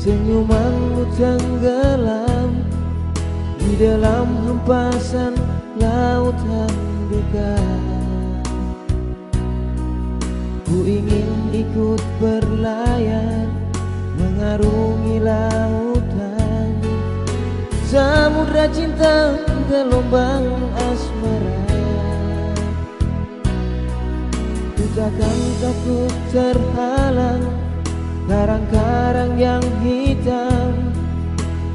Silumanmu tenggelam Di dalam hempasan lautan duka Ku ingin ikut berlayar Mengarungi lautan. Samudra cinta gelombang asmara. Ku takkan takut terhalang Karang-karang yang hitam.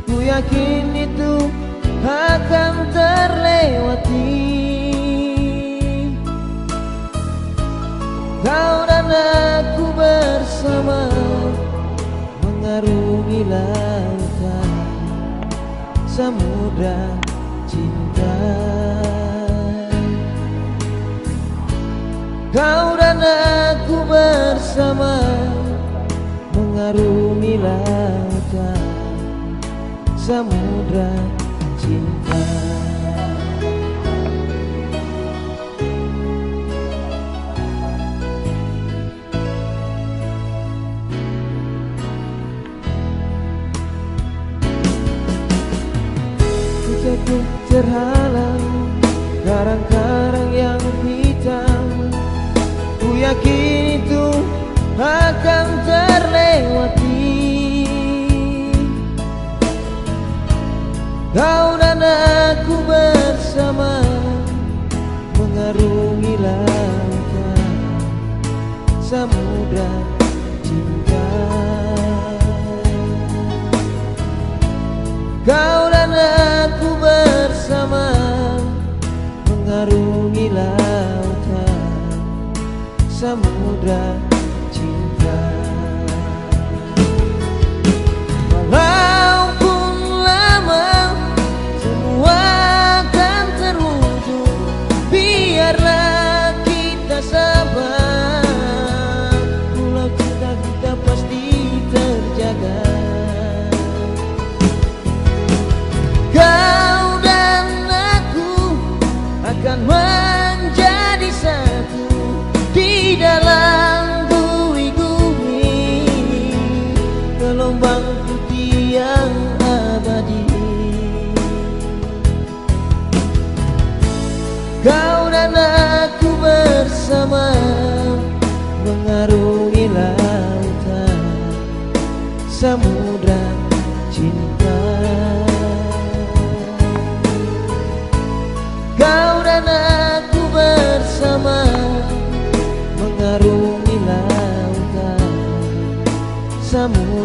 Ku yakin itu akan terlewati. Kau dan aku bersama Mengarungi lautan Samudra cinta. Kau dan lautan samudra cinta. Ku terhalang karang-karang samudra cinta. Kau dan aku bersama mengarungi lautan. Samudra cinta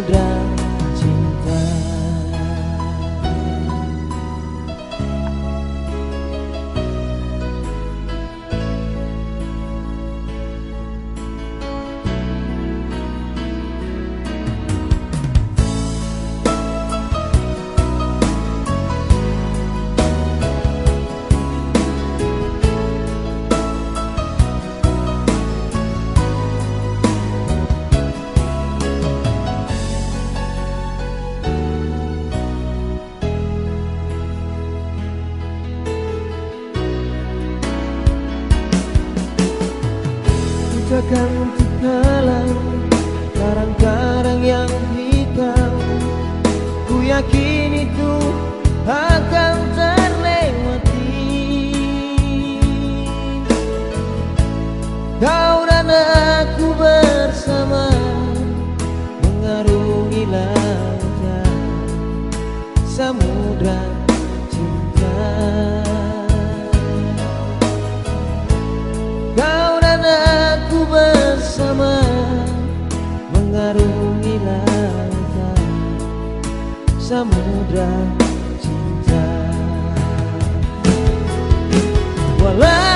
samudra Takkan terhalang karang-karang yang hitam. Ku yakin mengarungi lautan samudra cinta. Walau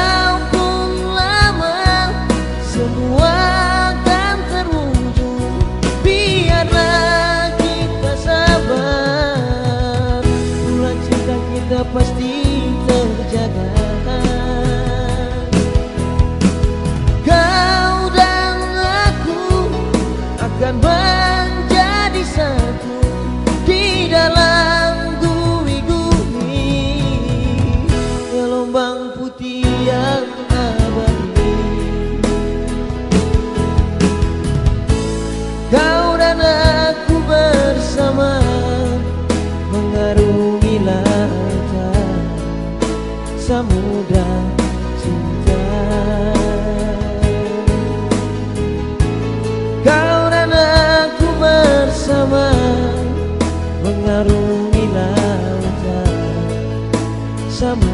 larong ilaw dyan sa mga